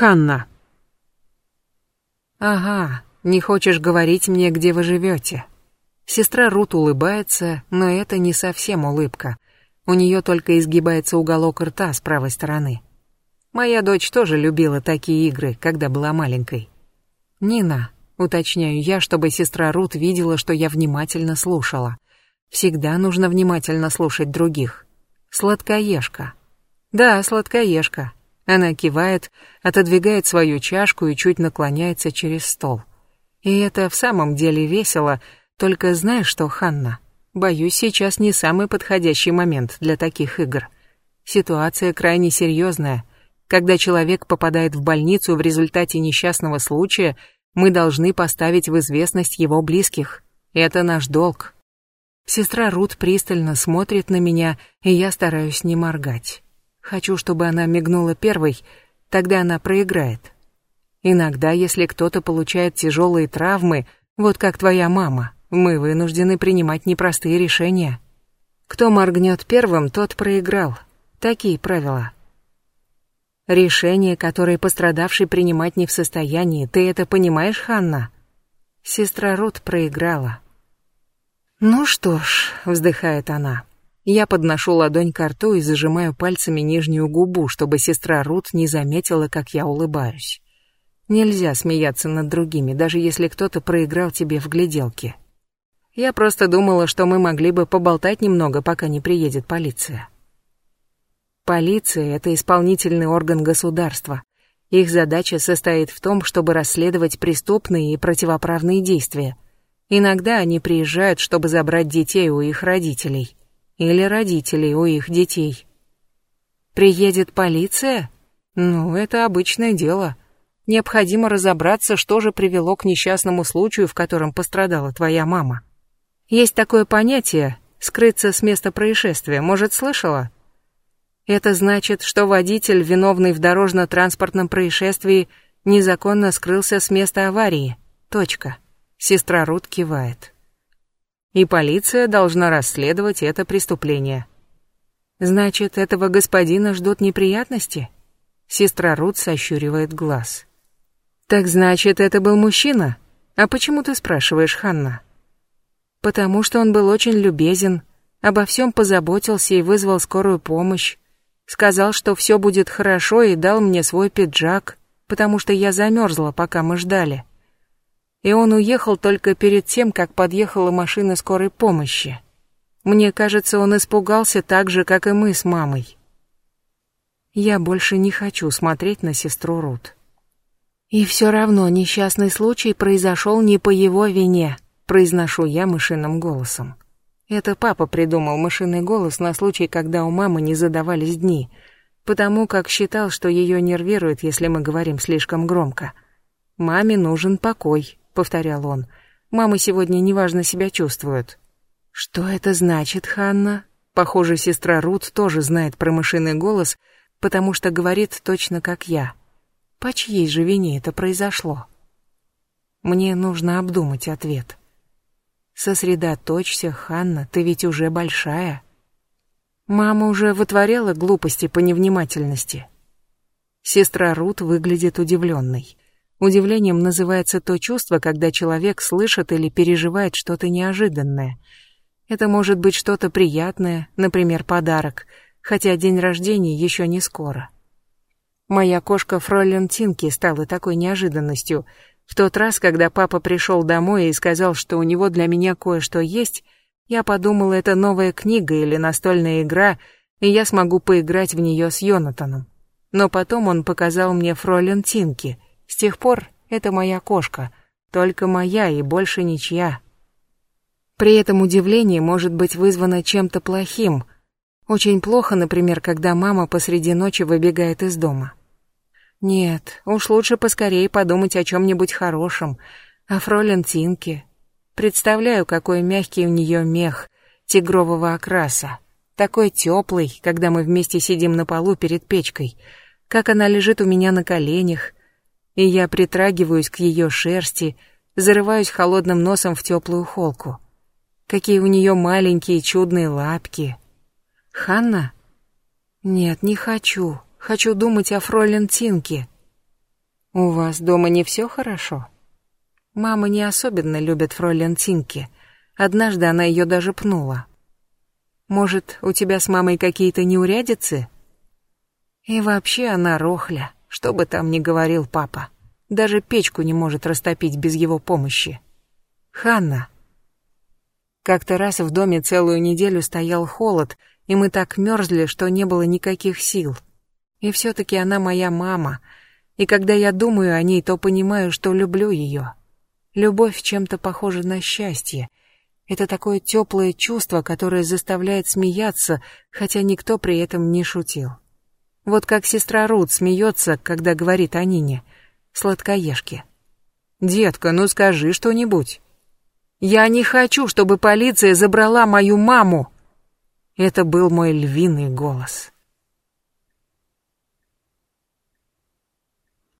Ханна. Ага, не хочешь говорить мне, где вы живете. Сестра Рут улыбается, но это не совсем улыбка. У нее только изгибается уголок рта с правой стороны. Моя дочь тоже любила такие игры, когда была маленькой. Нина, уточняю я, чтобы сестра Рут видела, что я внимательно слушала. Всегда нужно внимательно слушать других. Сладкоежка. Да, сладкоежка. Она кивает, отодвигает свою чашку и чуть наклоняется через стол. И это в самом деле весело, только знаешь что, Ханна, боюсь, сейчас не самый подходящий момент для таких игр. Ситуация крайне серьезная. Когда человек попадает в больницу в результате несчастного случая, мы должны поставить в известность его близких. Это наш долг. Сестра Рут пристально смотрит на меня, и я стараюсь не моргать. Хочу, чтобы она мигнула первой, тогда она проиграет. Иногда, если кто-то получает тяжелые травмы, вот как твоя мама, мы вынуждены принимать непростые решения. Кто моргнет первым, тот проиграл. Такие правила. Решение, которое пострадавший принимать не в состоянии, ты это понимаешь, Ханна? Сестра Рут проиграла. Ну что ж, вздыхает она. Я подношу ладонь к рту и зажимаю пальцами нижнюю губу, чтобы сестра Рут не заметила, как я улыбаюсь. Нельзя смеяться над другими, даже если кто-то проиграл тебе в гляделке. Я просто думала, что мы могли бы поболтать немного, пока не приедет полиция. Полиция — это исполнительный орган государства. Их задача состоит в том, чтобы расследовать преступные и противоправные действия. Иногда они приезжают, чтобы забрать детей у их родителей или родителей у их детей. Приедет полиция? Ну, это обычное дело. Необходимо разобраться, что же привело к несчастному случаю, в котором пострадала твоя мама. Есть такое понятие «скрыться с места происшествия», может, слышала? Это значит, что водитель, виновный в дорожно-транспортном происшествии, незаконно скрылся с места аварии. Точка. Сестра Рут кивает и полиция должна расследовать это преступление. Значит, этого господина ждут неприятности? Сестра Рут сощуривает глаз. Так значит, это был мужчина? А почему ты спрашиваешь, Ханна? Потому что он был очень любезен, обо всем позаботился и вызвал скорую помощь. Сказал, что все будет хорошо и дал мне свой пиджак, потому что я замерзла, пока мы ждали и он уехал только перед тем, как подъехала машина скорой помощи. Мне кажется, он испугался так же, как и мы с мамой. Я больше не хочу смотреть на сестру Рут. И все равно несчастный случай произошел не по его вине, произношу я мышиным голосом. Это папа придумал мышиный голос на случай, когда у мамы не задавались дни, потому как считал, что ее нервирует, если мы говорим слишком громко. Маме нужен покой, — повторял он. «Мама сегодня неважно себя чувствует». «Что это значит, Ханна?» Похоже, сестра Рут тоже знает про мышиный голос, потому что говорит точно как я. По чьей же вине это произошло? Мне нужно обдумать ответ. Сосредоточься, Ханна, ты ведь уже большая. Мама уже вытворяла глупости по невнимательности. Сестра Рут выглядит удивленной. Удивлением называется то чувство, когда человек слышит или переживает что-то неожиданное. Это может быть что-то приятное, например, подарок, хотя день рождения еще не скоро. Моя кошка Фролен Тинки стала такой неожиданностью. В тот раз, когда папа пришел домой и сказал, что у него для меня кое-что есть, я подумала, это новая книга или настольная игра, и я смогу поиграть в нее с Йонатаном. Но потом он показал мне Фролен Тинки — с тех пор это моя кошка, только моя и больше ничья. При этом удивление может быть вызвано чем-то плохим. Очень плохо, например, когда мама посреди ночи выбегает из дома. Нет, уж лучше поскорее подумать о чем-нибудь хорошем, о фролен Тинке. Представляю, какой мягкий у нее мех, тигрового окраса. Такой теплый, когда мы вместе сидим на полу перед печкой. Как она лежит у меня на коленях, и я притрагиваюсь к ее шерсти, зарываюсь холодным носом в теплую холку. Какие у нее маленькие чудные лапки. Ханна? Нет, не хочу. Хочу думать о фройлен Тинке. У вас дома не все хорошо? Мама не особенно любит фройлен Тинки. Однажды она ее даже пнула. Может, у тебя с мамой какие-то неурядицы? И вообще она рохля, что бы там ни говорил папа. Даже печку не может растопить без его помощи. Ханна. Как-то раз в доме целую неделю стоял холод, и мы так мерзли, что не было никаких сил. И все-таки она моя мама, и когда я думаю о ней, то понимаю, что люблю ее. Любовь чем-то похожа на счастье. Это такое теплое чувство, которое заставляет смеяться, хотя никто при этом не шутил. Вот как сестра Рут смеется, когда говорит о Нине, сладкоежке. «Детка, ну скажи что-нибудь». «Я не хочу, чтобы полиция забрала мою маму!» Это был мой львиный голос.